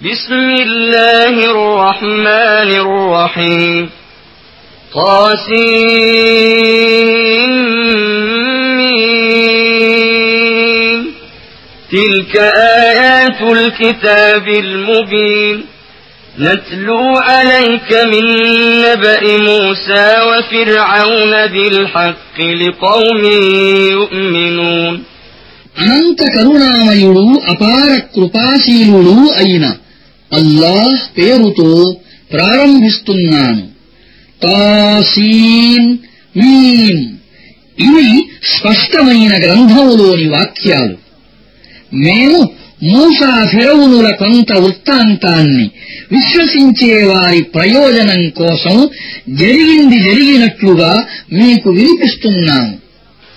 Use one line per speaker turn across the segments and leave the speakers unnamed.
بسم الله الرحمن الرحيم طاسين تلك آيات الكتاب المبين نتلو عليك من نبأ موسى وفرعون بالحق لقوم يؤمنون
అనంత కరుణామయుడు అపార కృపాశీలుడు అయిన అల్లాహ్ పేరుతో ప్రారంభిస్తున్నాను. తాసీన్ మీన్. ఇవి స్పష్టమైన గ్రంథములోని వాక్యాలు. మేము మూసా ఫిరవునుల కొంత వృత్తాంతాన్ని విశ్వసించే వారి ప్రయోజనం కోసం జరిగింది జరిగినట్లుగా మీకు వినిపిస్తున్నాము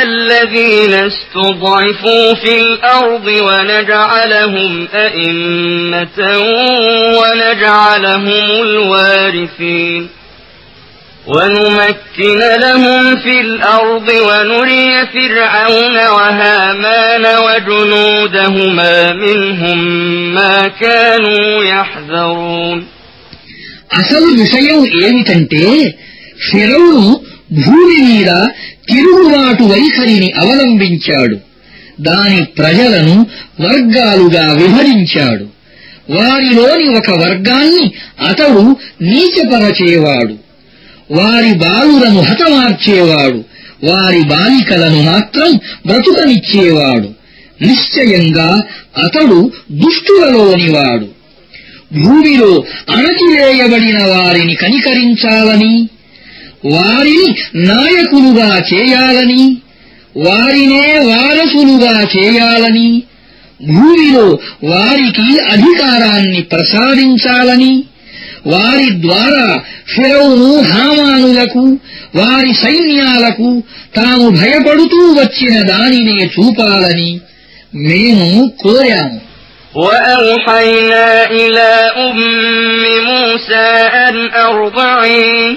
الذين استضعفوا في الأرض ونجعلهم أئمة ونجعلهم الوارثين ونمكن لهم في الأرض ونري فرعون وهامان وجنودهما منهم ما كانوا يحذرون
అసలు విషయం ఏమిటంటే ఫిరౌను భూమి మీద తిరుగుబాటు వైఖరిని అవలంబించాడు. దాని ప్రజలను వర్గాలుగా విభజించాడు వారిలోని ఒక వర్గాన్ని అతడు నీచపరచేవాడు. వారి బాలులను హతమార్చేవాడు. వారి బాలికలను మాత్రం బ్రతుకనిచ్చేవాడు. నిశ్చయంగా అతడు దుష్టులలోనివాడు. భూమిలో అణచివేయబడిన వారిని కనికరించాలని వారిని నాయకులుగా చేయాలని వారినే వారసులుగా చేయాలని భూమిలో వారికి అధికారాన్ని ప్రసాదించాలని వారి ద్వారా ఫిరౌను హామానులకు వారి సైన్యాలకు తాము భయపడుతూ వచ్చిన దానినే చూపాలని మేము కోరాము
وأوحينا إلى أم موسى أن أرضعيه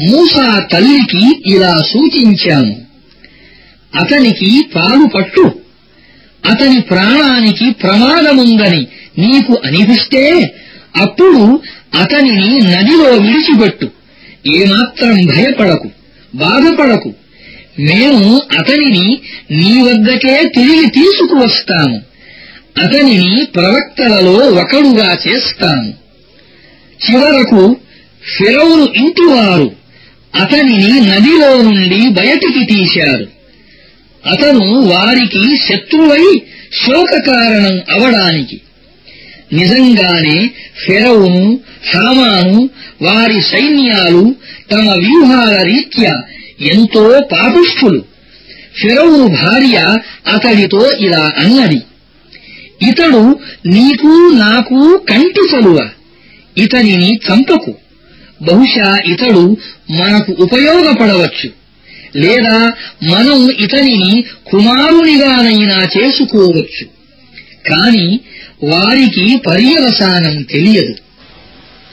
మూసా తల్లికి ఇలా సూచించాము అతనికి పాలు పట్టు. అతని ప్రాణానికి ప్రమాదముందని నీకు అనిపిస్తే అప్పుడు అతనిని నదిలో విడిచిపెట్టు. ఏమాత్రం భయపడకు బాధపడకు. మేము అతనిని నీ వద్దకే తిరిగి తీసుకువస్తాము. అతనిని ప్రవక్తలలో ఒకడుగా చేస్తాము. చివరకు ఫిరౌను ఇంటివారు అతనిని నదిలో నుండి బయటికి తీశారు. అతను వారికి శత్రువై శోక కారణం అవడానికి. నిజంగానే ఫెరవును హామాను వారి సైన్యాలు తమ వ్యూహాల రీత్యా ఎంతో పాపిష్ఠులు. ఫిరౌను భార్య అతడితో ఇలా అన్నది ఇతడు నీకు నాకు కంటి సలువ ఇతనిని చంపకు. బహుశా ఇతడు మనకు ఉపయోగపడవచ్చు. లేదా మనం ఇతనిని కుమారునిగానైనా చేసుకోవచ్చు. కాని వారికి పర్యవసానం తెలియదు.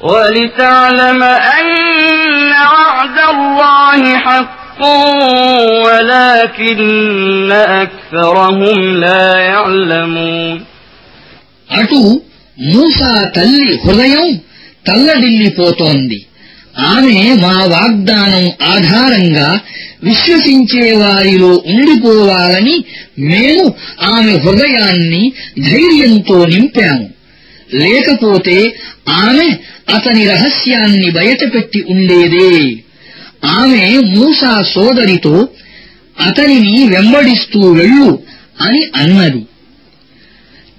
ولتعلم أن وعد الله حق ولكن أكثرهم لا يعلمون
అటు మూసా తల్లి హృదయం తల్లడిల్లిపోతోంది ఆమె మా వాగ్దానం ఆధారంగా విశ్వసించే వారిలో ఉండిపోవాలని మేము ఆమె హృదయాన్ని ధైర్యంతో నింపాము లేకపోతే ఆమె అతని రహస్యాన్ని బయటపెట్టి ఉండేదే. ఆమె మూసా సోదరితో అతనిని వెంబడిస్తూ వెళ్ళు అని అన్నది.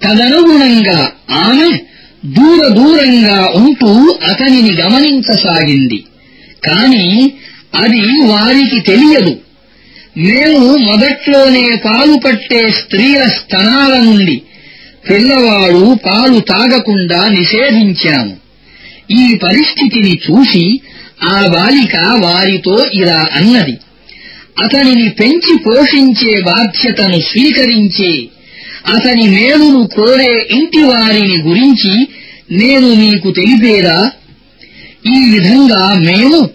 తదనుగుణంగా ఆమె దూర దూరంగా ఉంటూ అతనిని గమనించసాగింది. కాని అది వారికి తెలియదు. మేము మొదట్లోనే పాలు పట్టే స్త్రీల స్తనాల నుండి పిల్లవాడు పాలు తాగకుండా నిషేధించాము. ఈ పరిస్థితిని చూసి ఆ బాలిక వారితో ఇలా అన్నది. అతనిని పెంచి పోషించే బాధ్యతను స్వీకరించే అతని మేలును కోరే ఇంటి వారిని గురించి నేను మీకు తెలిపేదా? ఈ విధంగా మేము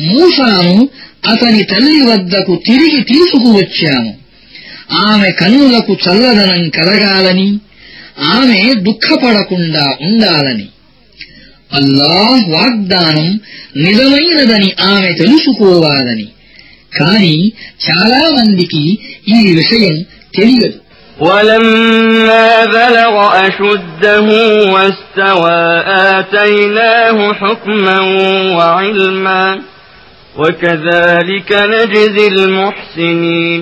మూసాను అతని తల్లి వద్దకు తిరిగి తీసుకువచ్చాము. ఆమె కన్నులకు చల్లదనం కలగాలని ఆమె దుఃఖపడకుండా ఉండాలని. అల్లాహ్ వాగ్దానం నిజమైనదని ఆమె తెలుసుకోవాలని కాని చాలా మందికి ఈ విషయం తెలియదు
ولما بلغ أشده واستوى آتيناه حكما وعلما وكذلك نجزي المحسنين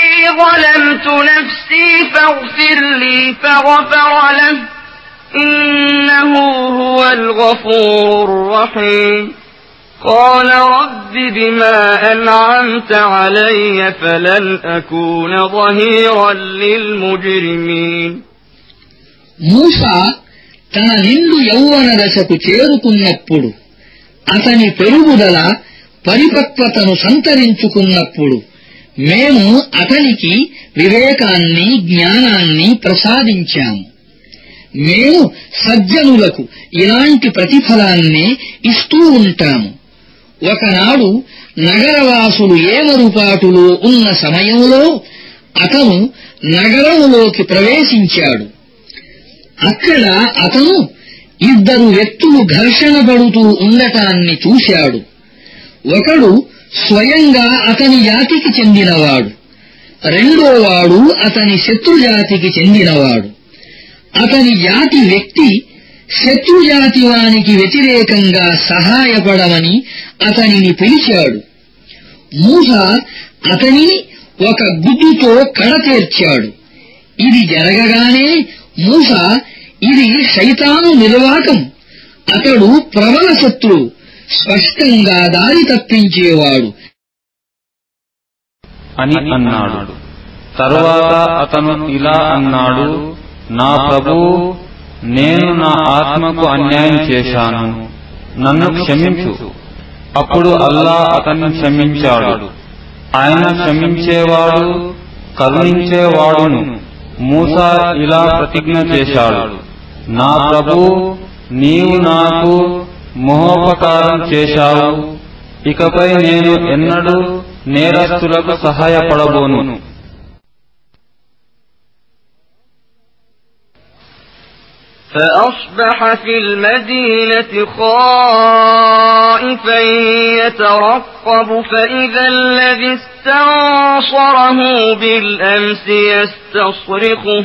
ظلمت نفسي فاغفر لي فغفر له إنه هو الغفور الرحيم قال رب بما أنعمت علي فلن أكون ظهيرا للمجرمين
మూసా తన నిండు యౌవన దశకు చేరుకున్నప్పుడు అతని పెరుగుదల పరిపక్వతను సంతరించుకున్నప్పుడు మేము అతనికి వివేకాన్ని జ్ఞానాన్ని ప్రసాదించాము. మేము సజ్జనులకు ఇలాంటి ప్రతిఫలాన్నే ఇస్తూ ఉంటాము. ఒకనాడు నగరవాసులు ఏమరుపాటులో ఉన్న సమయంలో అతను నగరములోకి ప్రవేశించాడు. అక్కడ అతను ఇద్దరు వ్యక్తులు ఘర్షణ పడుతూ ఉండటాన్ని చూశాడు. ఒకడు స్వయంగా అతని జాతికి చెందినవాడు. రెండోవాడు అతని శత్రుజాతికి చెందినవాడు. అతని జాతి వ్యక్తి శత్రుజాతి వానికి వ్యతిరేకంగా సహాయపడమని అతనిని పిలిచాడు. మూస అతనిని ఒక గుడ్డుతో కడతేర్చాడు ఇది జరగగానే మూస ఇది శైతాను నిర్వాకం. అతడు ప్రబల శత్రువు స్పష్టంగా దారి తప్పించేవాడు.
అని అన్నాడు. తరువాత అతను ఇలా అన్నాడు నా ప్రభు నేను నా ఆత్మకు అన్యాయం చేశాను. నన్ను క్షమించు. అప్పుడు అల్లా అతన్ని క్షమించాడు. ఆయన క్షమించేవాడు కరుణించేవాడును. మూసా ఇలా ప్రతిజ్ఞ చేశాడు నా ప్రభు నీవు నాకు మహోపకారం చేశావు ఇకపై నేను ఎన్నడూ నేరస్తులకు సహాయపడబోను
فأصبح في المدينة خائفا يترقب فإذا الذي استنصره بالأمس يستصرخه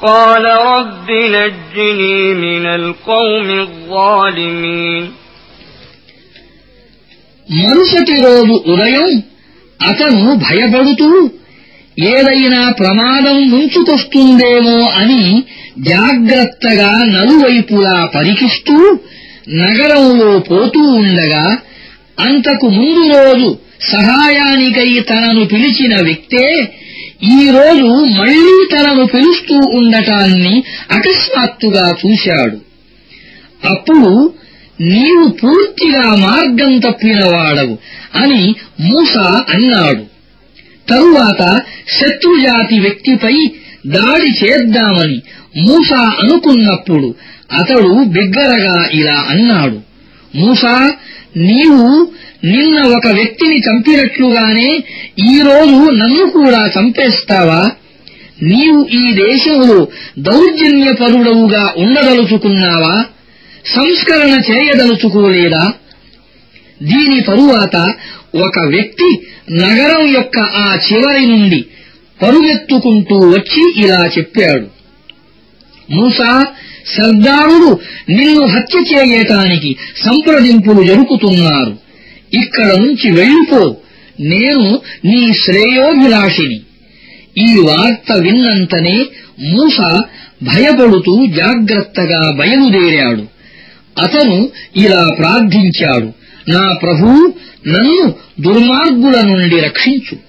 قال رب نجني من القوم الظالمين
మరుసటి రోజు ఉదయం అతను భయపడుతూ ఏదైనా ప్రమాదం ముంచుకొస్తుందేమో అని జాగ్రత్తగా నలువైపులా పరికిస్తూ నగరంలో పోతూ ఉండగా అంతకు ముందు రోజు సహాయానికై తనను పిలిచిన వ్యక్తే ఈ రోజు మళ్ళీ తనను పిలుస్తూ ఉండటాన్ని అకస్మాత్తుగా చూశాడు. అప్పుడు నీవు పూర్తిగా మార్గం తప్పినవాడవు అని మూసా అన్నాడు. తరువాత శత్రుజాతి వ్యక్తిపై దాడి చేద్దామని మూసా అనుకున్నప్పుడు అతడు బిగ్గరగా ఇలా అన్నాడు. మూసా నీవు నిన్న ఒక వ్యక్తిని చంపినట్లుగానే ఈరోజు నన్ను కూడా చంపేస్తావా? నీవు ఈ దేశంలో దౌర్జన్యపరుడవుగా ఉండదలుచుకున్నావా? సంస్కరణ చేయదలుచుకోలేదా? దీని తరువాత ఒక వ్యక్తి నగరం యొక్క ఆ చివరి నుండి పరుగెత్తుకుంటూ వచ్చి ఇలా చెప్పాడు. మూసా సర్దారుడు నిన్ను హత్య చేయటానికి సంప్రదింపులు జరుపుతున్నారు. ఇక్కడ నుంచి వెళ్ళిపో. నేను నీ శ్రేయోభిలాషిని. ఈ వార్త విన్నంతనే మూస భయపడుతూ జాగ్రత్తగా బయలుదేరాడు. అతను ఇలా ప్రార్థించాడు నా ప్రభూ నన్ను దుర్మార్గుల నుండి రక్షించు.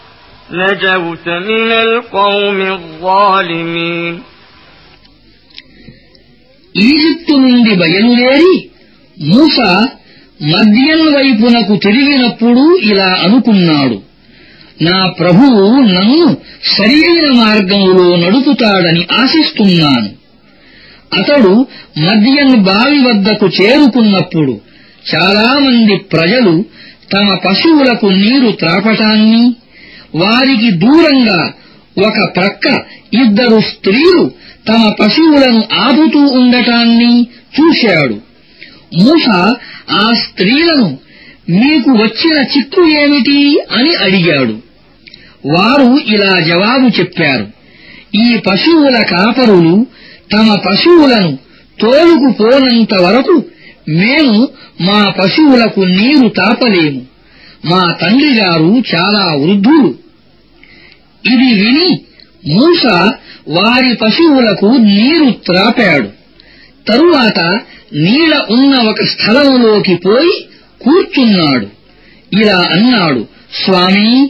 نجوت من القوم الظالمين
ఈజిప్టు నుండి బయలుదేరి మూస మద్యన్ వైపునకు తిరిగినప్పుడు ఇలా అనుకున్నాడు నా ప్రభువు నన్ను సరియైన మార్గంలో నడుపుతాడని ఆశిస్తున్నాను అతడు మద్యన్ బావి వద్దకు చేరుకున్నప్పుడు చాలామంది ప్రజలు తమ పశువులకు నీరు త్రాపటాన్ని వారికి దూరంగా ఒక ప్రక్క ఇద్దరు స్త్రీలు తమ పశువులను ఆపుతూ ఉండటాన్ని చూశాడు. మూస ఆ స్త్రీలను మీకు వచ్చిన చిక్కు ఏమిటి? అని అడిగాడు. వారు ఇలా జవాబు చెప్పారు. ఈ పశువుల కాపరులు తమ పశువులను తోలుకుపోనంత వరకు మేము మా పశువులకు నీరు తాపలేము. మా తండ్రి గారు చాలా వృద్ధులు. ఇది విని మూస వారి పశువులకు నీరు త్రాపాడు. తరువాత నీడ ఉన్న ఒక స్థలంలోకి పోయి కూర్చున్నాడు. ఇలా అన్నాడు స్వామీ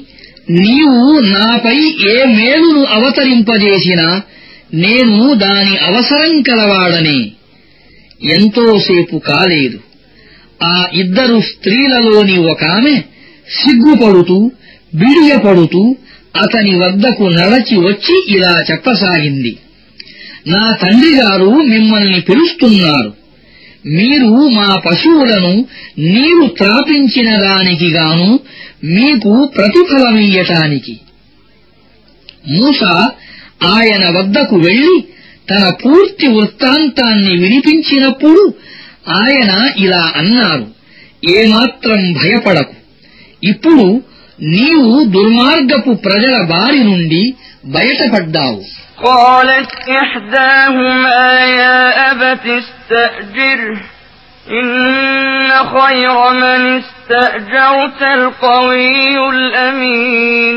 నీవు నాపై ఏ మేలును అవతరింపజేసినా నేను దాని అవసరం కలవాడనే. ఎంతోసేపు కాలేదు. ఆ ఇద్దరు స్త్రీలలోని ఒకామె సిగ్గుపడుతూ బిడియపడుతూ అతని వద్దకు నడచి వచ్చి ఇలా చెప్పసాగింది. నా తండ్రి గారు మిమ్మల్ని పిలుస్తున్నారు. మీరు మా పశువులను నీరు త్రాపించిన దానికి గాను మీకు ప్రతిఫలమియ్యటానికి. మూస ఆయన వద్దకు వెళ్ళి తన పూర్తి వృత్తాంతాన్ని వినిపించినప్పుడు ఆయన ఇలా అన్నారు ఏమాత్రం భయపడకు. ఇప్పుడు నీవు దుర్మార్గపు ప్రజల బారి నుండి బయటపడ్డావు
قالت إحداهما يا أبت استأجره إن خير من استأجرت القوي الأمين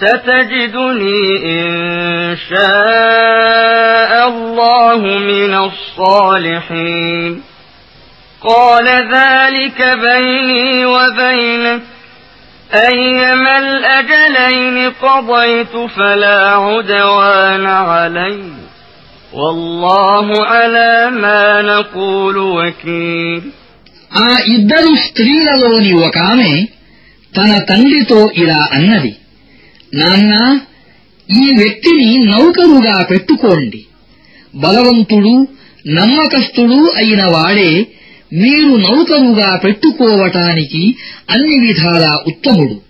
ستجدني إن شاء الله من الصالحين قال ذلك بيني وبينك أيما الأجلين قضيت فلا عدوان علي والله على ما نقول وكيل
ఆ ఇద్దరు స్త్రీలలోని ఒక ఆమె తన తండ్రితో ఇలా అన్నది నాన్నా ఈ వ్యక్తిని నౌకరుగా పెట్టుకోండి. బలవంతుడు నమ్మకస్తుడు అయిన వాడే మీరు నౌకరుగా పెట్టుకోవటానికి అన్ని విధాలా ఉత్తముడు.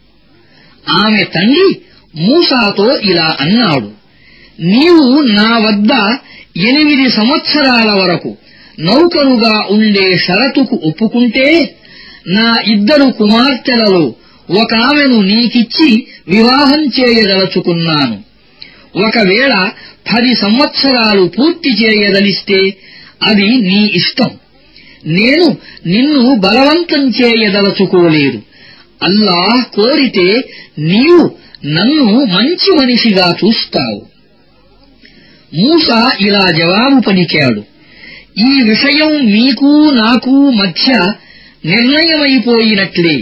ఆమె తండ్రి మూసాతో ఇలా అన్నాడు నీవు నా వద్ద ఎనిమిది సంవత్సరాల వరకు నౌకరుగా ఉండే షరతుకు ఒప్పుకుంటే నా ఇద్దరు కుమార్తెలలో ఒక ఆమెను నీకిచ్చి వివాహం చేయదలుచుకున్నాను. ఒకవేళ పది సంవత్సరాలు పూర్తి చేయదలిస్తే అది నీ ఇష్టం. నేను నిన్ను బలవంతం చేయదలుచుకోలేదు. అల్లాహ్ కోరితే నీవు నన్ను మంచి మనిషిగా చూస్తావు. మూస ఇలా జవాబు పలికాడు. ఈ విషయం మీకు నాకు మధ్య నిర్ణయమైపోయినట్లే.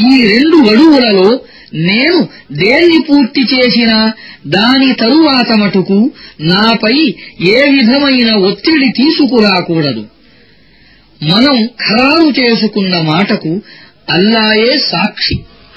ఈ రెండు గడువులలో నేను దేన్ని పూర్తి చేసినా దాని తరువాత మటుకు నాపై ఏ విధమైన ఒత్తిడి తీసుకురాకూడదు. మనం ఖరారు చేసుకున్న మాటకు అల్లాయే సాక్షి.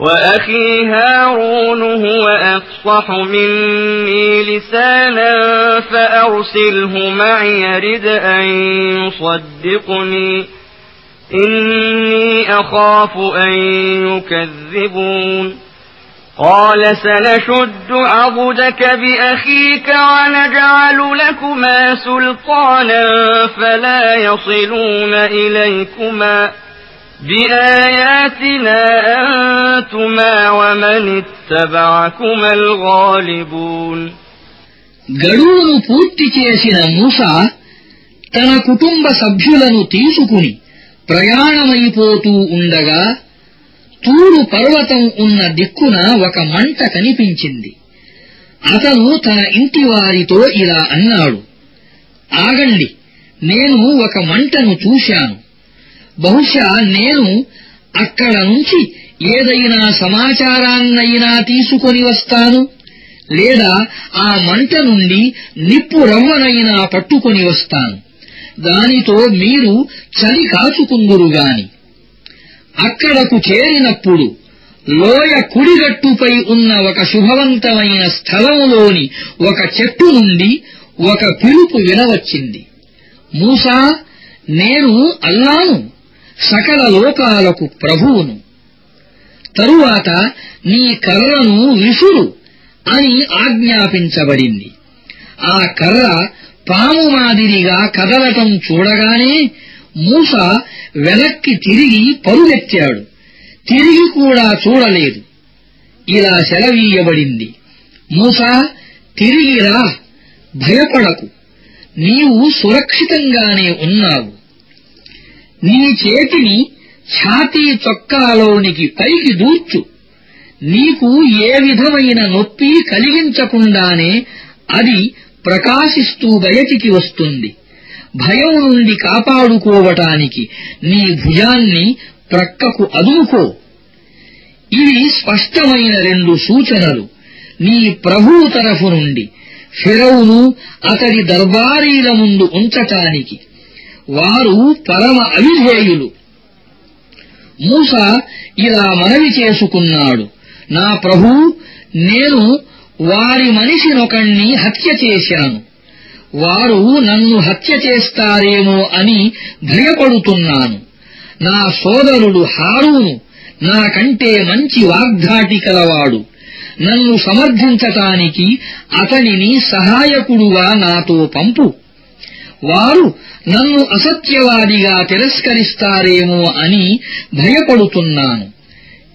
وأخي هارون هو أفصح مني لسانا فأرسله معي يرد أن يصدقني. إني أخاف أن يكذبون. قال سنشد عضدك بأخيك ونجعل لكما سلطانا فلا يصلون إليكما. بآياتنا أنتما ومن اتبعكما الغالبون
గడువును పూర్తి చేసిన మూస తన కుటుంబ సభ్యులను తీసుకుని ప్రయాణమైపోతూ ఉండగా తూరు పర్వతం ఉన్న దిక్కున ఒక మంట కనిపించింది అతను తన ఇంటి వారితో ఇలా అన్నాడు ఆగండి నేను ఒక మంటను చూశాను బహుశా నేను అక్కడ నుంచి ఏదైనా సమాచారాన్నైనా తీసుకొని వస్తాను లేదా ఆ మంట నుండి నిప్పు రవ్వనైనా పట్టుకొని వస్తాను. దానితో మీరు చలి కాచుకుందురుగాని అక్కడకు చేరినప్పుడు లోయ కుడిగట్టుపై ఉన్న ఒక శుభవంతమైన స్థలంలోని ఒక చెట్టు నుండి ఒక పిలుపు వినవచ్చింది. మూసా నేను అల్లాను. సకల లోకాలకు ప్రభువును. తరువాత నీ కర్రను విసురు అని ఆజ్ఞాపించబడింది. ఆ కర్ర పాము మాదిరిగా కదలటం చూడగానే మూస వెనక్కి తిరిగి పరుగెత్తాడు తిరిగి కూడా చూడలేదు. ఇలా సెలవీయబడింది. మూసా తిరిగి రా భయపడకు. నీవు సురక్షితంగానే ఉన్నావు. నీ చేతిని ఛాతీ చొక్కాలోనికి పైకి దూర్చు. నీకు ఏ విధమైన నొప్పి కలిగించకుండానే అది ప్రకాశిస్తూ బయటికి వస్తుంది. భయం నుండి కాపాడుకోవటానికి నీ భుజాన్ని ప్రక్కకు అదుముకో. ఇవి స్పష్టమైన రెండు సూచనలు. నీ ప్రభువు తరఫు నుండి ఫిరౌను అతడి దర్బారీల ముందు ఉంచటానికి. వారు పరమ అవిధేయులు. మూస ఇలా మనవి చేసుకున్నాడు. నా ప్రభూ నేను వారి మనిషినొకణ్ణి హత్య చేశాను. వారు నన్ను హత్య చేస్తారేమో అని భయపడుతున్నాను. నా సోదరుడు హారూను నాకంటే మంచి వాగ్ధాటి కలవాడు. నన్ను సమర్థించటానికి అతనిని సహాయకుడుగా నాతో పంపు. వారు నన్ను అసత్యవాదిగా తిరస్కరిస్తారేమో అని భయపడుతున్నాను.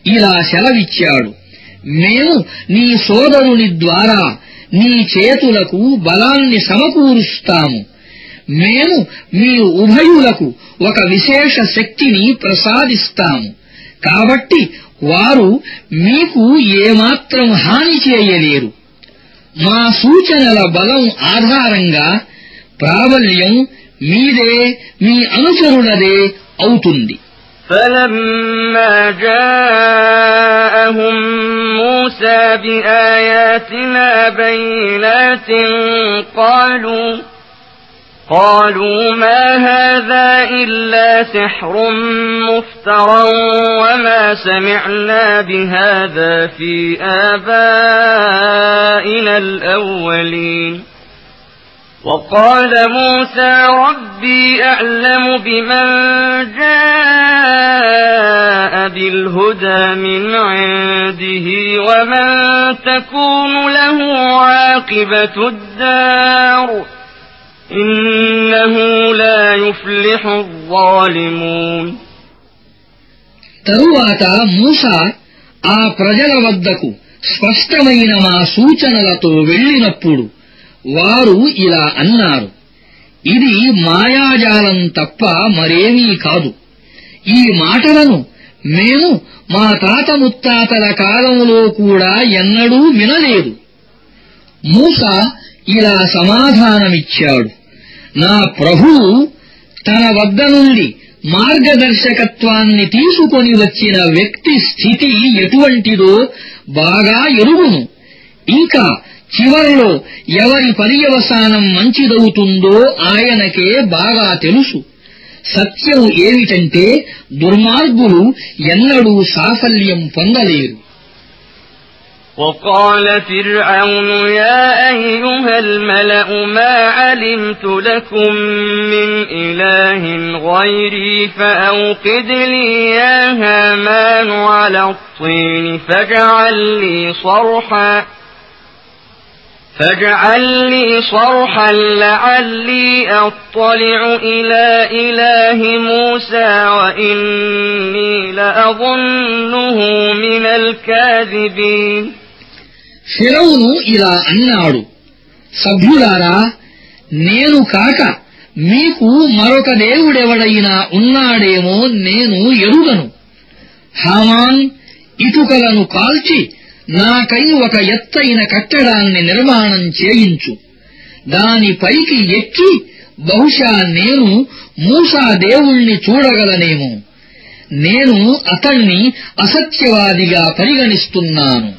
ఇలా సెలవిచ్చాడు. మేము నీ సోదరుని ద్వారా నీ చేతులకు బలాన్ని సమకూరుస్తాము. మేము మీ ఉభయులకు ఒక విశేష శక్తిని ప్రసాదిస్తాము. కాబట్టి వారు మీకు ఏమాత్రం హాని చేయలేరు. మా సూచనల బలం ఆధారంగా ప్రాబల్యం మీదే మీ అనుచరులదే అవుతుంది
فلما جاءهم موسى بآياتنا بينات قالوا قالوا ما هذا إلا سحر مفترى وما سمعنا بهذا في آبائنا الأولين وقال موسى ربي أعلم بمن جاء بالهدى من عنده ومن تكون له عاقبة الدار إنه لا يفلح الظالمون
తరువాత మూస ఆ ప్రజల వద్దకు స్పష్టమైన మా సూచనలతో వెళ్ళినప్పుడు వారు ఇలా అన్నారు. ఇది మాయాజాలం తప్ప మరేమీ కాదు. ఈ మాటలను మేము మా తాత ముత్తాతల కాలంలో కూడా ఎన్నడూ వినలేదు. మూస ఇలా సమాధానమిచ్చాడు. నా ప్రభువు తన వద్ద నుండి మార్గదర్శకత్వాన్ని తీసుకొని వచ్చిన వ్యక్తి స్థితి ఎటువంటిదో బాగా ఎరుగును. ఇంకా చివర్లో ఎవరి పర్యవసానం మంచిదవుతుందో ఆయనకే బాగా తెలుసు సత్యం ఏమిటంటే దుర్మార్గులు ఎన్నడూ సాఫల్యం పొందలేరు
وقال فرعون يا أيها الملأ ما علمت لكم من إله غيري فأوقد لي يا هامان على الطين فاجعل لي صرحا فاجعل لي صرحا لعلي أطلع إلى إله موسى وإني لأظنه من الكاذبين
ఫిరౌను ఇలా అన్నాడు సభ్యులారా నేను కాక మీకు మరొక దేవుడెవడైనా ఉన్నాడేమో నేను ఎరుగను హామాన్ ఇటుకలను కాల్చి నాకై ఒక ఎత్తైన కట్టడాన్ని నిర్మాణం చేయించు దానిపైకి ఎక్కి బహుశా నేను మూసా దేవుణ్ణి చూడగలనేమో నేను అతణ్ణి అసత్యవాదిగా పరిగణిస్తున్నాను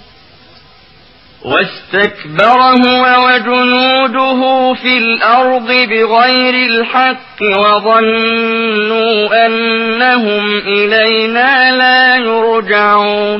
واستكبر هو وجنوده في الأرض بغير الحق وظنوا أنهم إلينا لا يرجعون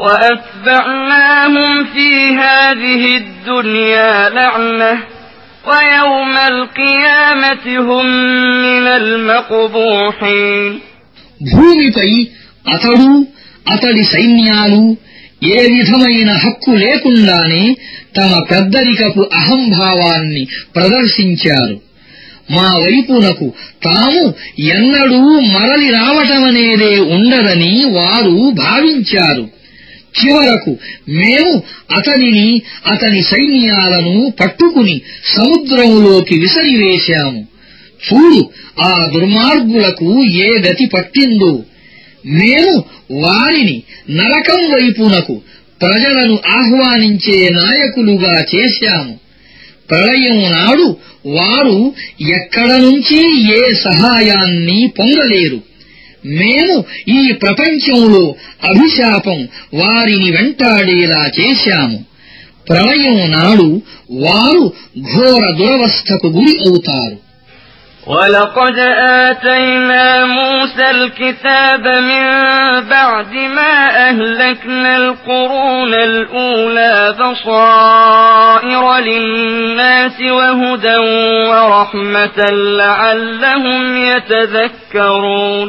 وأتبعناهم في هذه الدنيا لعنة ويوم القيامة هم من المقبوحين
భూమిపై అతడు అతడి సైన్యాలు ఏ విధమైన హక్కు లేకుండానే తమ పెద్దరికపు అహంభావాన్ని ప్రదర్శించారు మా వైపునకు తాము ఎన్నడూ మరలి రావటమనేదే ఉండదని వారు భావించారు చివరకు మేము అతనిని అతని సైన్యాలను పట్టుకుని సముద్రములోకి విసిరివేశాము. చూడు ఆ దుర్మార్గులకు ఏ గతి పట్టిందో. మేము వారిని నరకం వైపునకు ప్రజలను ఆహ్వానించే నాయకులుగా చేశాము. ప్రళయం నాడు వారు ఎక్కడ నుంచి ఏ సహాయాన్ని పొందలేరు. మేము ఈ ప్రపంచంలో అభిశాపం వారిని వెంటాడేలా చేశాము ప్రళయం నాడు వారు ఘోర దురవస్థకు గురి అవుతారు
ولقد آتينا موسى الكتاب من بعد ما أهلكنا القرون الأولى بصائر للناس وهدى ورحمة لعلهم يتذكرون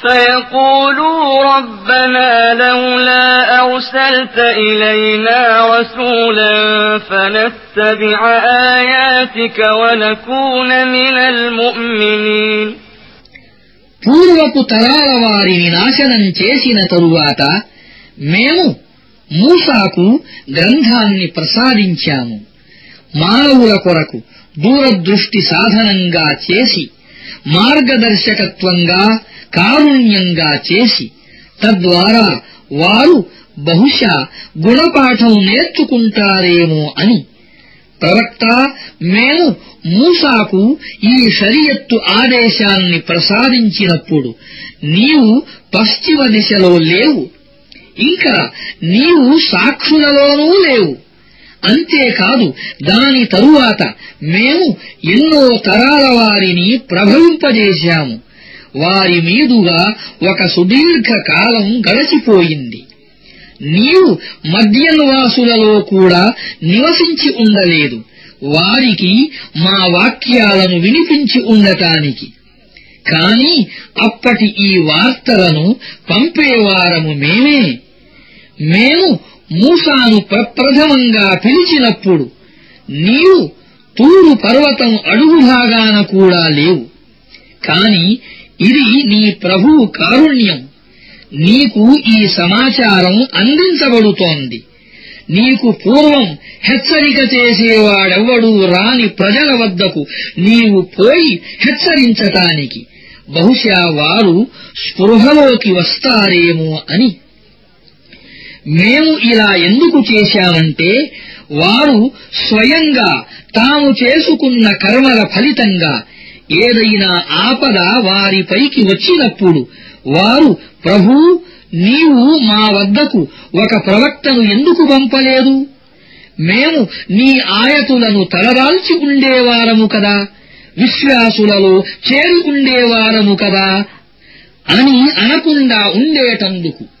فيقولوا ربنا لولا أرسلت إلينا رسولا فنتبع آياتك ونكون من المؤمنين
పూర్వపు తరాల వారిని నాశనం చేసిన తరువాత మేము మూసాకు గ్రంథాన్ని ప్రసాదించాము మానవుల కొరకు దూరదృష్టి సాధనంగా చేసి మార్గదర్శకత్వంగా కారుణ్యంగా చేసి తద్వారా వారు బహుశా గుణపాఠం నేర్చుకుంటారేమో అని. ప్రవక్త మేము మూసాకు ఈ షరియత్తు ఆదేశాన్ని ప్రసాదించినప్పుడు నీవు పశ్చిమ దిశలో లేవు ఇంకా నీవు సాక్షులలోనూ లేవు. అంతేకాదు దాని తరువాత మేము ఎన్నో తరాల వారిని ప్రభవింపజేశాము. వారి మీదుగా ఒక సుదీర్ఘ కాలం నీవు మద్యనివాసులలో కూడా నివసించి ఉండలేదు. వారికి మా వాక్యాలను వినిపించి ఉండటానికి. కాని అప్పటి ఈ వార్తలను పంపేవారము మేమే. మేము మూసాను ప్రప్రథమంగా పిలిచినప్పుడు నీవు తూరు పర్వతం అడుగు భాగాన కూడా లేవు. కాని ఇది నీ ప్రభువు కారుణ్యం. నీకు ఈ సమాచారం అందించబడుతోంది. నీకు పూర్వం హెచ్చరిక చేసేవాడెవ్వడూ రాని ప్రజల వద్దకు నీవు పోయి హెచ్చరించటానికి. బహుశా వారు స్పృహలోకి వస్తారేమో అని. మేము ఇలా ఎందుకు చేశామంటే వారు స్వయంగా తాము చేసుకున్న కర్మల ఫలితంగా ఏదైనా ఆపద వారిపైకి వచ్చినప్పుడు వారు ప్రభూ నీవు మా వద్దకు ఒక ప్రవక్తను ఎందుకు పంపలేదు? మేము నీ ఆయతులను తలదాల్చి ఉండేవారము కదా విశ్వాసులలో చేరుకుండేవారము కదా అని అనకుండా ఉండేటందుకు.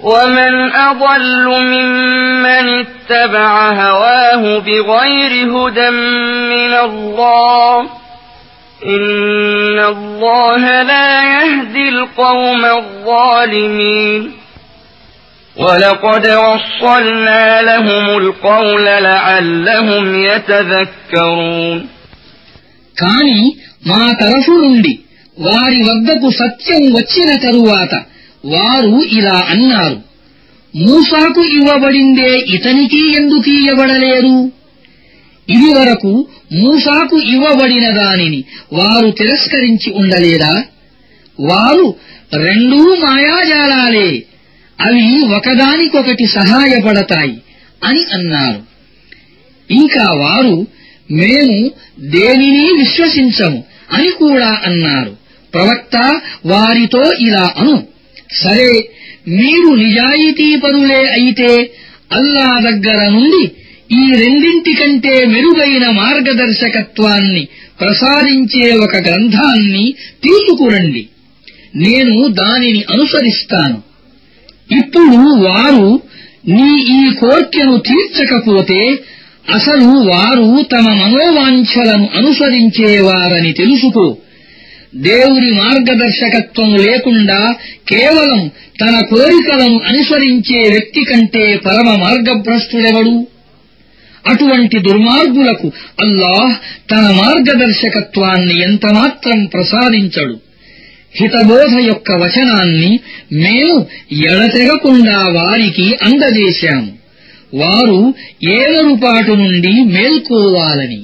ومن أضل ممن اتبع هواه بغير هدى من الله إن الله لا يهدي القوم الظالمين ولقد وصلنا لهم القول لعلهم يتذكرون
కాని మా తరఫు నుండి వారి వద్దకు సత్యం వచ్చిన తరువాత వారు ఇలా అన్నారు మూసాకు ఇవ్వబడిందే ఇతనికి ఎందుకు ఇవ్వబడలేరు ఇదివరకు మూసాకు ఇవ్వబడిన దానిని వారు తిరస్కరించి ఉండలేదా? వారు రెండూ మాయాజాలాలే అవి ఒకదానికొకటి సహాయపడతాయి అని అన్నారు. ఇంకా వారు మేము దేనిని విశ్వసించము అని కూడా అన్నారు. ప్రవక్త వారితో ఇలా అను. సరే మీరు నిజాయితీపరులే అయితే అల్లా దగ్గర నుండి ఈ రెండింటి కంటే మెరుగైన మార్గదర్శకత్వాన్ని ప్రసాదించే ఒక గ్రంథాన్ని తీసుకురండి. నేను దానిని అనుసరిస్తాను. ఇప్పుడు వారు నీ ఈ కోర్కెను తీర్చకపోతే అసలు వారు తమ మనోవాంఛలను అనుసరించేవారని తెలుసుకో. దేవుని మార్గదర్శకత్వం లేకుండా కేవలం తన కోరికలను అనుసరించే వ్యక్తి కంటే పరమ మార్గభ్రష్టుడెవడు? అటువంటి దుర్మార్గులకు అల్లాహ్ తన మార్గదర్శకత్వాన్ని ఎంతమాత్రం ప్రసాదించడు. హితబోధ యొక్క వచనాన్ని మేము ఎడతెగకుండా వారికి అందజేశాము. వారు ఏలరుపాటు నుండి మేల్కోవాలని.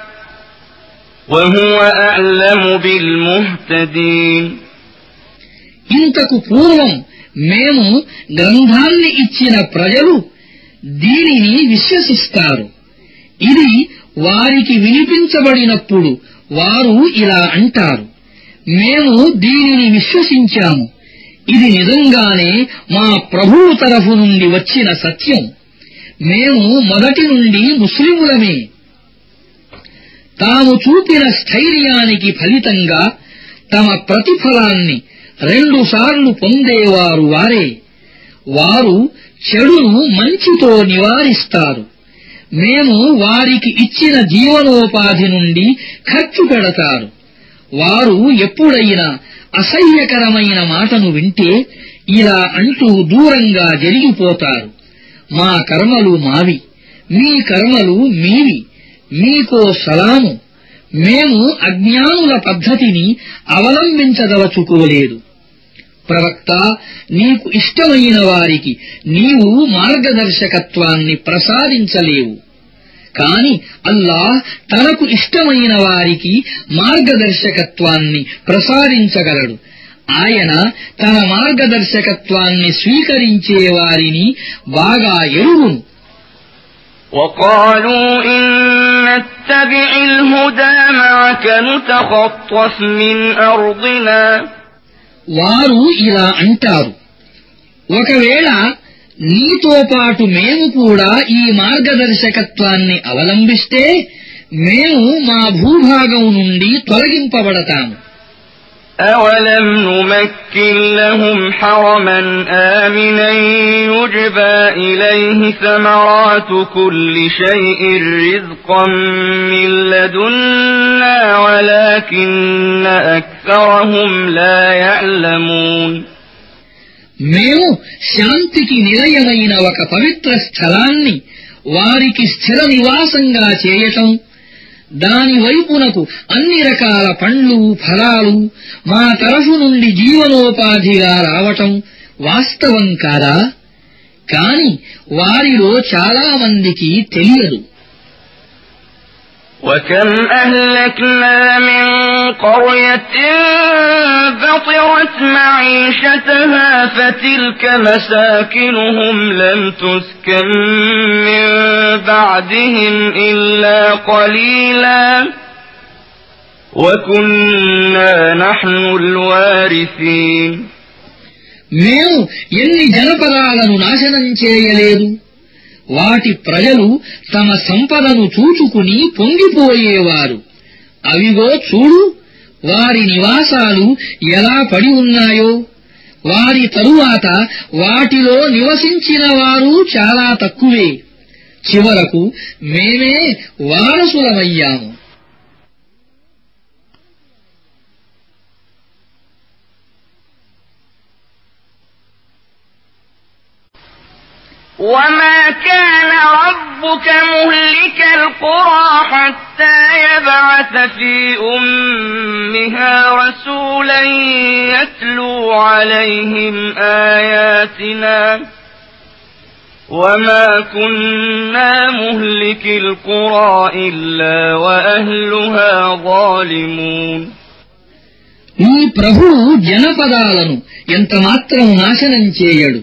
وهو أعلم بالمهتدين
ఇంతకు పూర్వం మేము గ్రంథాన్ని ఇచ్చిన ప్రజలు దీనిని విశ్వసిస్తారు ఇది వారికి వినిపించబడినప్పుడు వారు ఇలా అంటారు మేము దీనిని విశ్వసించాము ఇది నిజంగానే మా ప్రభువు తరఫు నుండి వచ్చిన సత్యం మేము మొదటి నుండి ముస్లిములమే తాము చూపిన స్థైర్యానికి ఫలితంగా తమ ప్రతిఫలాన్ని రెండుసార్లు పొందేవారు వారే. వారు చెడును మంచితో నివారిస్తారు. మేము వారికి ఇచ్చిన జీవనోపాధి నుండి ఖర్చు పెడతారు. వారు ఎప్పుడైనా అసహ్యకరమైన మాటను వింటే ఇలా అంటూ దూరంగా జరిగిపోతారు. మా కర్మలు మావి మీ కర్మలు మీవి. మీకో సలాము. మేము అజ్ఞానుల పద్ధతిని అవలంబించదలచుకోలేదు. ప్రవక్త నీకు ఇష్టమైన వారికి నీవు మార్గదర్శకత్వాన్ని ప్రసాదించలేవు. కాని అల్లాహ్ తనకు ఇష్టమైన వారికి మార్గదర్శకత్వాన్ని ప్రసాదించగలడు. ఆయన తన మార్గదర్శకత్వాన్ని స్వీకరించే వారిని బాగా ఎరుగును
وقالوا إن نتبع الهدى معك نتخطف من أرضنا
వారు ఇలా అంటారు ఒకవేళ నీతో పాటు మేము కూడా ఈ మార్గదర్శకత్వాన్ని అవలంబిస్తే మేము మా భూభాగం నుండి తొలగింపబడతాము
أولم نمكن لهم حرما آمنا يجبى إليه ثمرات كل شيء رزقا من لدنا ولكن أكثرهم لا يعلمون
మేము శాంతికి నిలయమైన ఒక పవిత్ర స్థలాన్ని వారికి స్థిర నివాసంగా చేయటం దాని వైపునకు అన్ని రకాల పండ్లు ఫలాలు మా తరఫు నుండి జీవనోపాధిగా రావటం వాస్తవం కాదా? కాని వారిలో చాలా మందికి తెలియదు.
وكم أهلكنا من قرية بطرت معيشتها فتلك مساكنهم لم تسكن من بعدهم إلا قليلا وكنا نحن الوارثين
మేము ఎన్ని జనపదాలను నాశనం చేయలేదు వాటి ప్రజలు తమ సంపదను చూచుకుని పొంగిపోయేవారు. అవిగో చూడు వారి నివాసాలు ఎలా పడి ఉన్నాయో. వారి తరువాత వాటిలో నివసించిన వారు చాలా తక్కువే. చివరకు మేమే వారసులమయ్యాము.
وما كان ربك مهلك القرى حتى يبعث في أمها رسولا يتلو عليهم آياتنا وما كنا مهلك القرى إلا وأهلها ظالمون
నీ ప్రభువు జనపదాలను ఎంతమాత్రం నాశనం చేయడు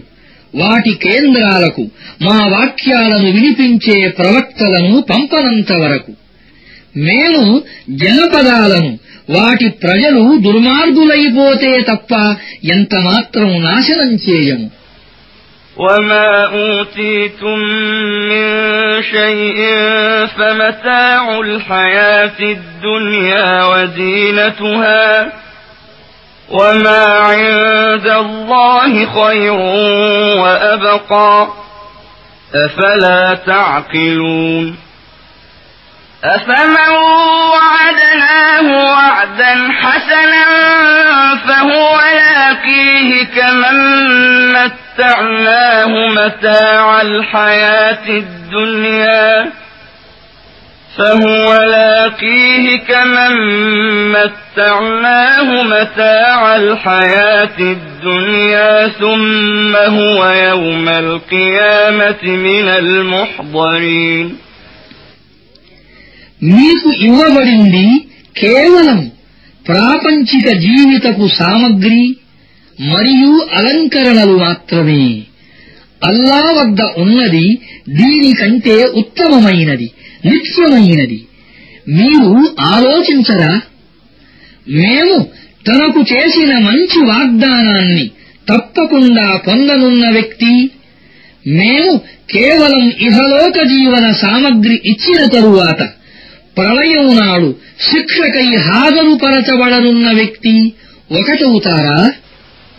వాటి కేంద్రాలకు మా వాక్యాలను వినిపించే ప్రవక్తలను పంపనంత వరకు మేము జనపదాలను వాటి ప్రజలు దుర్మార్గులైపోతే తప్ప ఎంతమాత్రం నాశనం చేయము
وما أوتيتم من شيء فمتاع الحياة الدنيا وزينتها وما عند الله خير وأبقى أفلا تعقلون أفمن وعدناه وعدا حسنا فهو لاقيه كمن متعناه متاع الحياة الدنيا فهو لاقيه كمن متعناه متاع الحياة الدنيا ثم هو يوم القيامة من المحضرين
మీకు ఇవ్వబడింది కేవలం ప్రాపంచిక జీవితపు సామగ్రి మరియు అలంకరణలు మాత్రమే అల్లా వద్ద ఉన్నది దీనికంటే ఉత్తమమైనది నిత్యమైనది. మీరు ఆలోచించరా? మేము తనకు చేసిన మంచి వాగ్దానాన్ని తప్పకుండా పొందనున్న వ్యక్తి మేము కేవలం ఇహలోక జీవన సామగ్రి ఇచ్చిన తరువాత ప్రళయం నాడు శిక్షకై హాజరుపరచబడనున్న వ్యక్తి ఒకటవుతారా?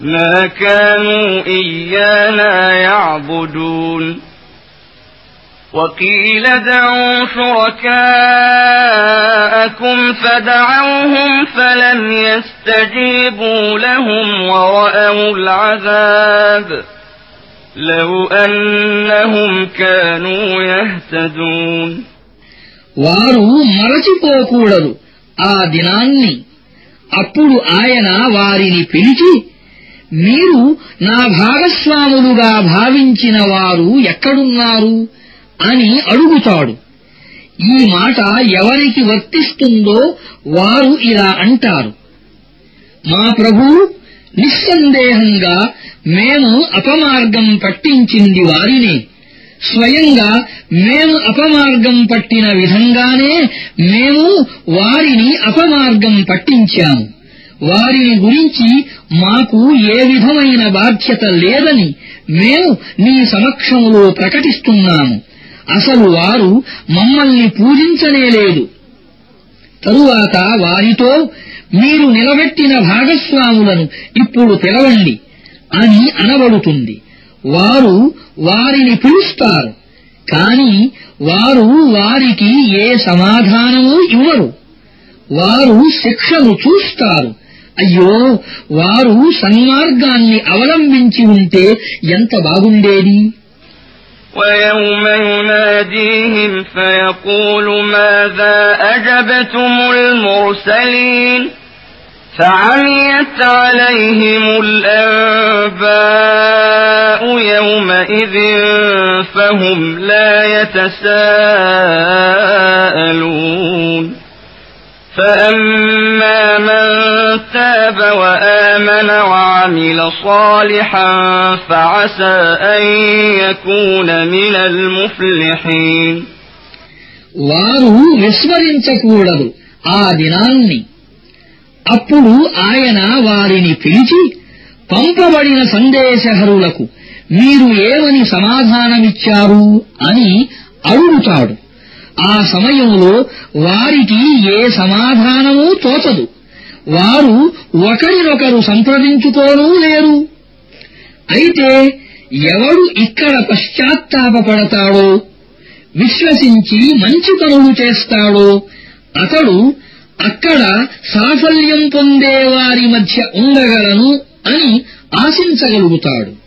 ما كانوا إيانا يعبدون وقيل دعوا شركاءكم فدعوهم فلم يستجيبوا لهم ورأوا العذاب لو أنهم كانوا يهتدون
వారు మరచిపోకూడదు ఆ దినాన్ని అప్పుడు ఆయన వారిని పిలిచి మీరు నా భాగస్వాములుగా భావించిన వారు ఎక్కడున్నారు అని అడుగుతాడు. ఈ మాట ఎవరికి వర్తిస్తుందో వారు ఇలా అంటారు. మా ప్రభు నిస్సందేహంగా మేము అపమార్గం పట్టించింది వారినే. స్వయంగా మేము అపమార్గం పట్టిన విధంగానే మేము వారిని అపమార్గం పట్టించాము. వారిని గురించి మాకు ఏ విధమైన బాధ్యత లేదని మేము నీ సమక్షంలో ప్రకటిస్తున్నాము. అసలు వారు మమ్మల్ని పూజించనేలేదు తరువాత వారితో మీరు నిలబెట్టిన భాగస్వాములను ఇప్పుడు పిలవండి అని అనబడుతుంది. వారు వారిని పిలుస్తారు కాని వారు వారికి ఏ సమాధానమూ ఇవ్వరు. వారు శిక్షను చూస్తారు అయ్యో వారు సన్మార్గాన్ని అవలంబించి ఉంటే ఎంత బాగుండేది
ويوم يناديهم فيقول ماذا أجبتم المرسلين فعميت عليهم الأنباء يومئذ فهم لا يتساءلون فأما من تاب وآمن وعمل صالحا فعسى أن يكون من المفلحين
వారు విస్మరించకూడదు ఆ దినాన్ని అప్పుడు ఆయన వారిని పిలిచి పంపబడిన సందేశహరులకు మీరు ఏమని సమాధానమిచ్చారు అని అడుగుతాడు ఆ సమయంలో వారికి ఏ సమాధానమూ తోచదు. వారు ఒకరినొకరు సంప్రదించుకోనూ లేరు. అయితే ఎవడు ఇక్కడ పశ్చాత్తాపపడతాడో విశ్వసించి మంచి పనులు చేస్తాడో అతడు అక్కడ సాఫల్యం పొందే వారి మధ్య ఉండగలను అని ఆశించగలుగుతాడు.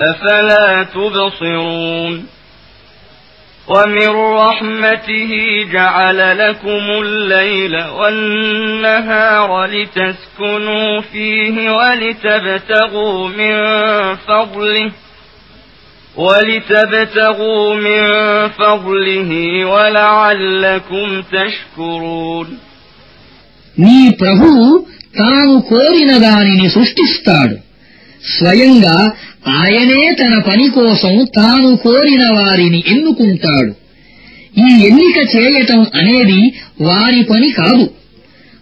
أفلا تبصرون ومن رحمته جعل لكم الليل والنهار لتسكنوا فيه ولتبتغوا من فضله ولتبتغوا من فضله ولعلكم تشكرون
నీ ప్రభువు తాను కోరిన దానిని సృష్టిస్తాడు స్వయంగా ఆయనే తన పని కోసం తాను కోరిన వారిని ఎన్నుకుంటాడు. ఈ ఎన్నిక చేయటం అనేది వారి పని కాదు.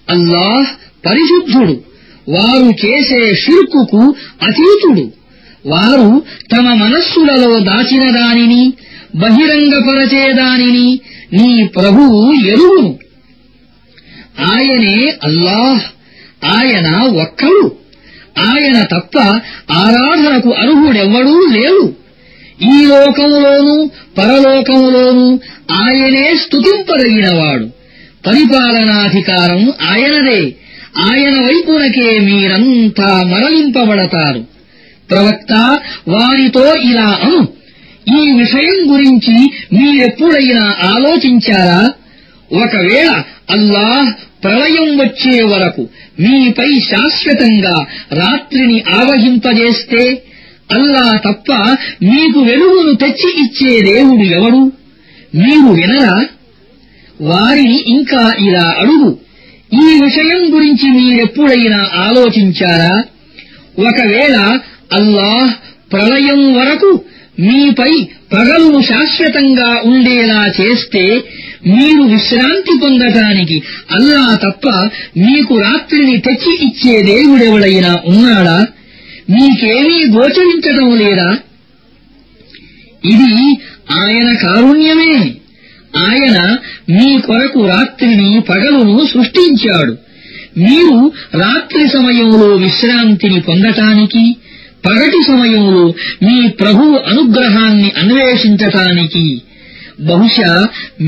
అల్లాహ్ పరిశుద్ధుడు. వారు చేసే షిర్కుకు అతీతుడు. వారు తమ మనస్సులలో దాచిన దానిని బహిరంగపరచే దానిని నీ ప్రభువు ఎరువును ఆయనే అల్లాహ్. ఆయన ఒక్కడు. ఆయన తప్ప ఆరాధనకు అర్హుడెవ్వడూ లేడు. ఈ లోకములోనూ పరలోకములోనూ ఆయనే స్తుతింపదగినవాడు. పరిపాలనాధికారం ఆయనదే. ఆయన వైపునకే మీరంతా మరలింపబడతారు. ప్రవక్త వారితో ఇలా అను. ఈ విషయం గురించి మీరెప్పుడైనా ఆలోచించారా? ఒకవేళ అల్లాహ్ ప్రళయం వచ్చే వరకు మీపై శాశ్వతంగా రాత్రిని ఆవహింపజేస్తే అల్లా తప్ప మీకు వెలుగును తెచ్చి ఇచ్చే దేవుడు ఎవరు మీరు వినరా? వారిని ఇంకా ఇలా అడుగు. ఈ విషయం గురించి మీరెప్పుడైనా ఆలోచించారా? ఒకవేళ అల్లాహ్ ప్రళయం వరకు మీపై పగలును శాశ్వతంగా ఉండేలా చేస్తే మీరు విశ్రాంతి పొందటానికి అల్లా తప్ప మీకు రాత్రిని తెచ్చి ఇచ్చే దేవుడెవడైనా ఉన్నాడా? మీకేమీ గోచరించడం లేదా? ఇది ఆయన కారుణ్యమే. ఆయన మీ కొరకు రాత్రిని పగలును సృష్టించాడు. మీరు రాత్రి సమయంలో విశ్రాంతిని పొందటానికి పగటి సమయంలో మీ ప్రభువు అనుగ్రహాన్ని అన్వేషించటానికి బహుశా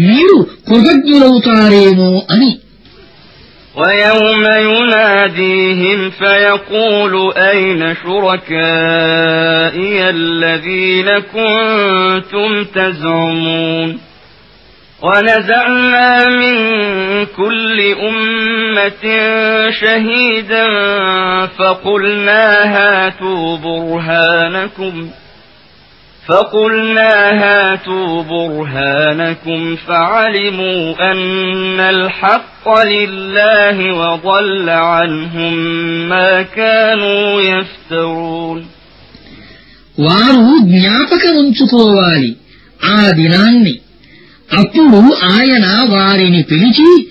మీరు కృతజ్ఞులవుతారేమో అని
ويوم يناديهم فيقول أين شركائي الذين كنتم تزعمون ونزعنا من كل أمة شهيدا فقلنا هاتوا برهانكم فقلنا هاتوا برهانكم فعلموا أن الحق لله وضل عنهم ما كانوا يفترون
వారు జ్ఞాపకముంచుకోవాలి ఆ దినాన్ని అప్పుడు ఆయన వారిని పిలిచి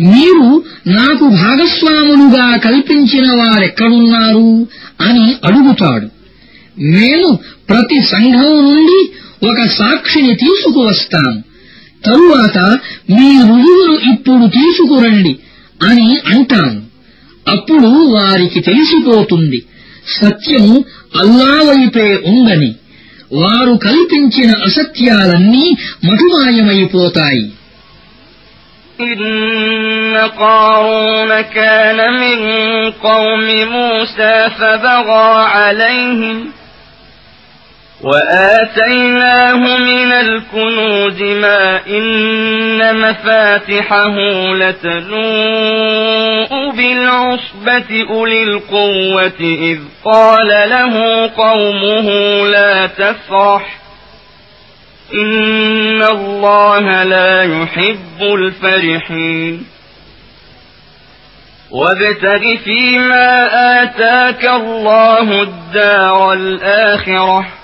మీరు నాకు భాగస్వాములుగా కల్పించిన వారెక్కడున్నారు? అని అడుగుతాడు. మేము ప్రతి సంఘం నుండి ఒక సాక్షిని తీసుకువస్తాం తరువాత మీ రుజువును ఇప్పుడు తీసుకురండి అని అంటాను. అప్పుడు వారికి తెలిసిపోతుంది సత్యము అల్లా వైపే ఉందని వారు కల్పించిన అసత్యాలన్నీ మటుమాయమైపోతాయి
إن قارون كان من قوم موسى فبغى عليهم وآتيناه من الكنوز ما إن مفاتحه لتنوء بالعصبة أولي القوة إذ قال له قومه لا تفرح إن الله لا يحب الفرحين وابتغ فيما آتاك الله الدار الآخرة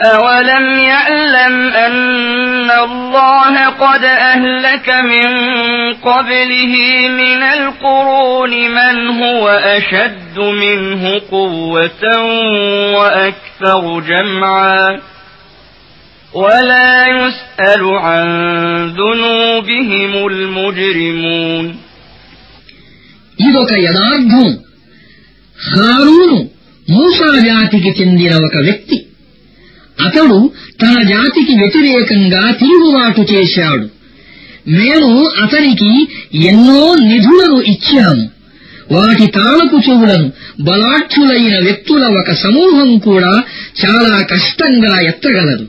أولم يعلم أن الله قد أهلك من قبله من القرون من هو أشد منه قوة وأكثر جمعا ولا يسأل عن ذنوبهم المجرمون
ఇదొక యథార్థం హారూను మూసా జాతికి చెందిన ఒక వ్యక్తి అతడు తన జాతికి వ్యతిరేకంగా తిరుగుబాటు చేశాడు. మేము అతనికి ఎన్నో నిధులను ఇచ్చాము. వాటి తాళపు చెవులను బలాఢ్యులైన వ్యక్తుల ఒక సమూహం కూడా చాలా కష్టంగా ఎత్తగలరు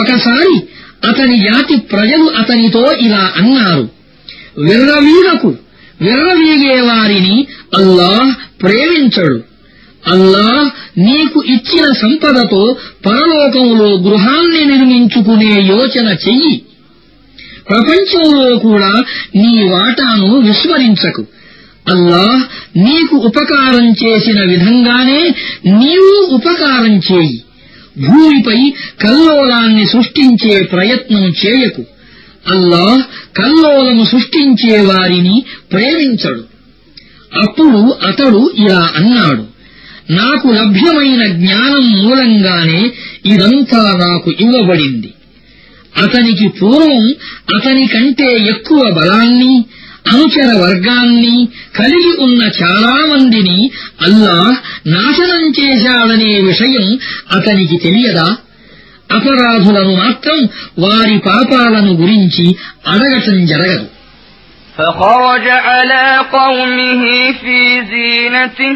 ఒకసారి అతని జాతి ప్రజలు అతనితో ఇలా అన్నారు విర్రవీగకు విర్రవీగే వారిని అల్లాహ్ ప్రేమించడు. అల్లా నీకు ఇచ్చిన సంపదతో పరలోకంలో గృహాన్ని నిర్మించుకునే యోచన చెయ్యి. ప్రపంచంలో కూడా నీ వాటాను విస్మరించకు. అల్లాహ్ నీకు ఉపకారం చేసిన విధంగానే నీవు ఉపకారం చేయి. భూమిపై కల్లోలాన్ని సృష్టించే ప్రయత్నం చేయకు. అల్లాహ్ కల్లోలము సృష్టించే వారిని ప్రేమించడు. అప్పుడు అతడు ఇలా అన్నాడు. నాకు లభ్యమైన జ్ఞానం మూలంగానే ఇదంతా నాకు ఇవ్వబడింది అతనికి పూర్వం అతని కంటే ఎక్కువ బలాన్ని అనుచర వర్గాన్ని కలిగి ఉన్న చాలా మందిని అల్లాహ్ నాశనం చేశాడనే విషయం అతనికి తెలియదా అపరాధులను మాత్రం వారి పాపాలను గురించి అడగటం జరగదు
فخرج على قومه في زينته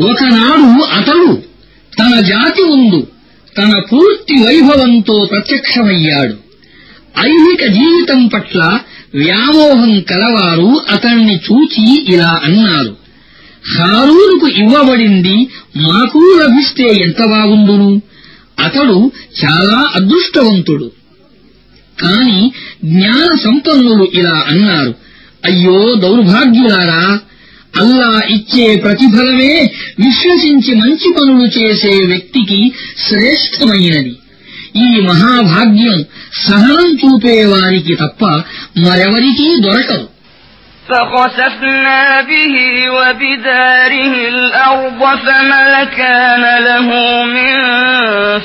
ఒకనాడు అతడు తన జాతి ముందు తన పూర్తి వైభవంతో ప్రత్యక్షమయ్యాడు. ఐహిక జీవితం పట్ల వ్యామోహం కలవారు అతణ్ణి చూచి ఇలా అన్నారు హారూనుకు ఇవ్వబడింది మాకు లభిస్తే ఎంత బాగుండును? అతడు చాలా అదృష్టవంతుడు. కాని జ్ఞాన సంపన్నులు ఇలా అన్నారు అయ్యో దౌర్భాగ్యులారా అల్లా ఇచ్చే ప్రతిఫలమే విశ్వసించి మంచి పనులు చేసే వ్యక్తికి శ్రేష్టమైనది ఈ మహాభాగ్యం సహనం చూపేవారికి తప్ప మరెవరికీ దొరకదు
فخسفنا به وبداره الأرض فما كان له من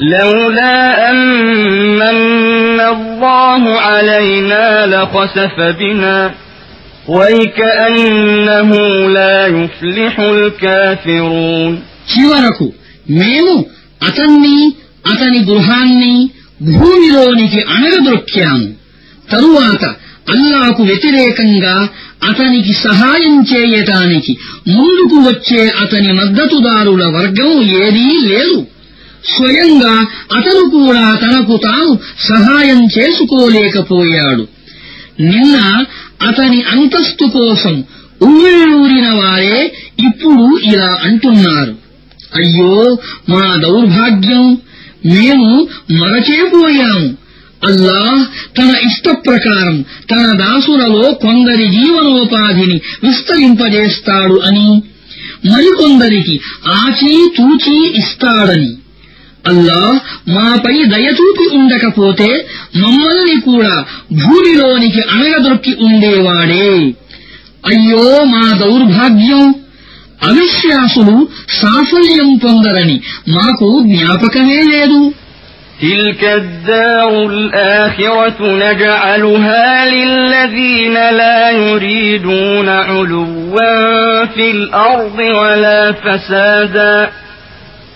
لولا أمن الله علينا لخسف بنا ويكأنه لا يفلح الكافرون
చివరకు మేము అతన్ని అతని గృహాన్ని భూమిలోనికి అణగదొక్కాము తరువాత అల్లాకు వ్యతిరేకంగా అతనికి సహాయం చేయటానికి ముందుకు వచ్చే అతని మద్దతుదారుల వర్గం ఏదీ లేదు స్వయంగా అతను కూడా తనకు తాను సహాయం చేసుకోలేకపోయాడు. నిన్న అతని అంతస్తు కోసం ఉమ్మిళ్ళూరిన వారే ఇప్పుడు ఇలా అంటున్నారు. అయ్యో మా దౌర్భాగ్యం. మేము మరచేపోయాము. అల్లాహ్ తన ఇష్ట ప్రకారం తన దాసులలో కొందరి జీవనోపాధిని విస్తరింపజేస్తాడు అని మరికొందరికి ఆచీ తూచీ ఇస్తాడని. అల్లాహ్ మాపై దయచూపి ఉండకపోతే మమ్మల్ని కూడా భూమిలోనికి అణగదొక్కి ఉండేవాడే అయ్యో మా దౌర్భాగ్యం అవిశ్వాసులు సాఫల్యం పొందరని మాకు జ్ఞాపకమే లేదు
تلك الدار الآخرة نجعلها للذين لا يريدون علوا في الأرض ولا فسادا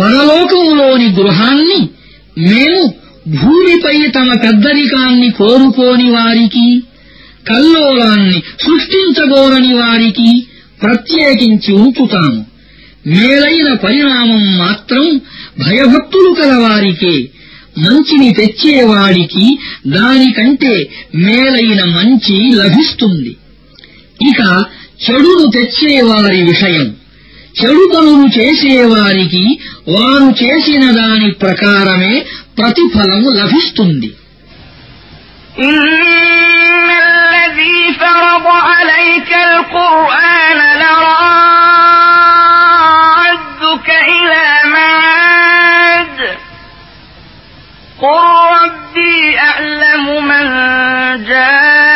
పరలోకంలోని గృహాన్ని మేము భూమిపై తమ పెద్దరికాన్ని కోరుకోని వారికి కల్లోలాన్ని సృష్టించగోరని వారికి ప్రత్యేకించి ఉంచుతాము. మేలైన పరిణామం మాత్రం భయభక్తులు కలవారికే మంచిని తెచ్చేవాడికి దానికంటే మేలైన మంచి లభిస్తుంది. ఇక చెడును తెచ్చేవారి విషయం. చెడుతనము చేసేవారికి వారు చేసిన దాని ప్రకారమే ప్రతిఫలము లభిస్తుంది.
قل ربي أعلم من جاء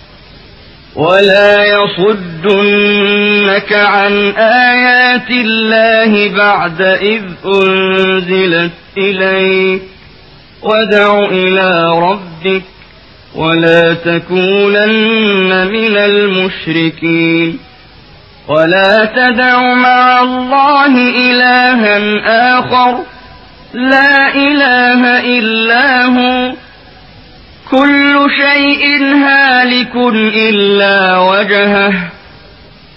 ولا يصدنك عن آيات الله بعد إذ أنزلت إليك وادع إلى ربك ولا تكونن من المشركين ولا تدع مع الله إلها آخر لا إله إلا هو كل شيء هالك إلا وجهه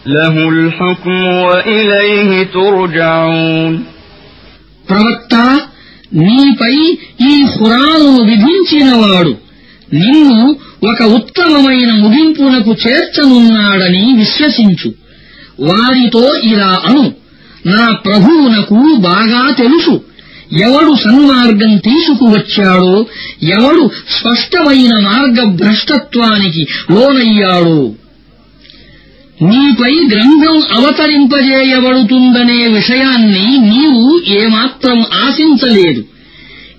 له الحكم وإليه ترجعون
ప్రవక్త నీపై ఈ ఖురాను విధించినవాడు నిన్ను ఒక ఉత్తమమైన ముగింపునకు చేర్చనున్నాడని విశ్వసించు వారితో ఇలా అను నా ప్రభువునకు బాగా తెలుసు ఎవడు సన్మార్గం తీసుకువచ్చాడో ఎవడు స్పష్టమైన మార్గభ్రష్టత్వానికి లోనయ్యాడో నీపై గ్రంథం అవతరింపజేయబడుతుందనే విషయాన్ని నీవు ఏమాత్రం ఆశించలేదు.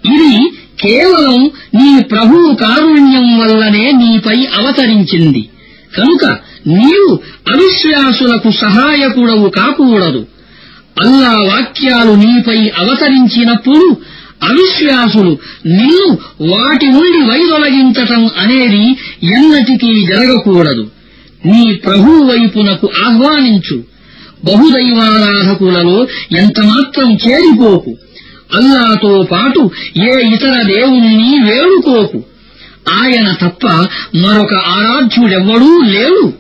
ఇది కేవలం నీ ప్రభువు కారుణ్యం వల్లనే నీపై అవతరించింది. కనుక నీవు అవిశ్వాసులకు సహాయకుడవు కాకూడదు. అల్లా వాక్యాలు నీపై అవతరించినప్పుడు అవిశ్వాసులు నిన్ను వాటి నుండి వైదొలగించటం అనేది ఎన్నటికీ జరగకూడదు. నీ ప్రభువు వైపునకు ఆహ్వానించు. బహుదైవారాధకులలో ఎంతమాత్రం చేరిపోకు. అల్లాతో పాటు ఏ ఇతర దేవుణ్ణి వేడుకోకు. ఆయన తప్ప మరొక ఆరాధ్యుడెవ్వడూ లేడు.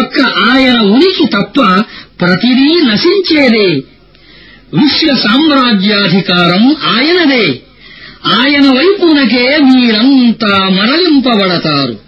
ఒక్క ఆయన ఉనికి తప్ప ప్రతిదీ నశించేదే. విశ్వ సామ్రాజ్యాధికారం ఆయనదే. ఆయన వైపునకే మీరంతా మరలింపబడతారు.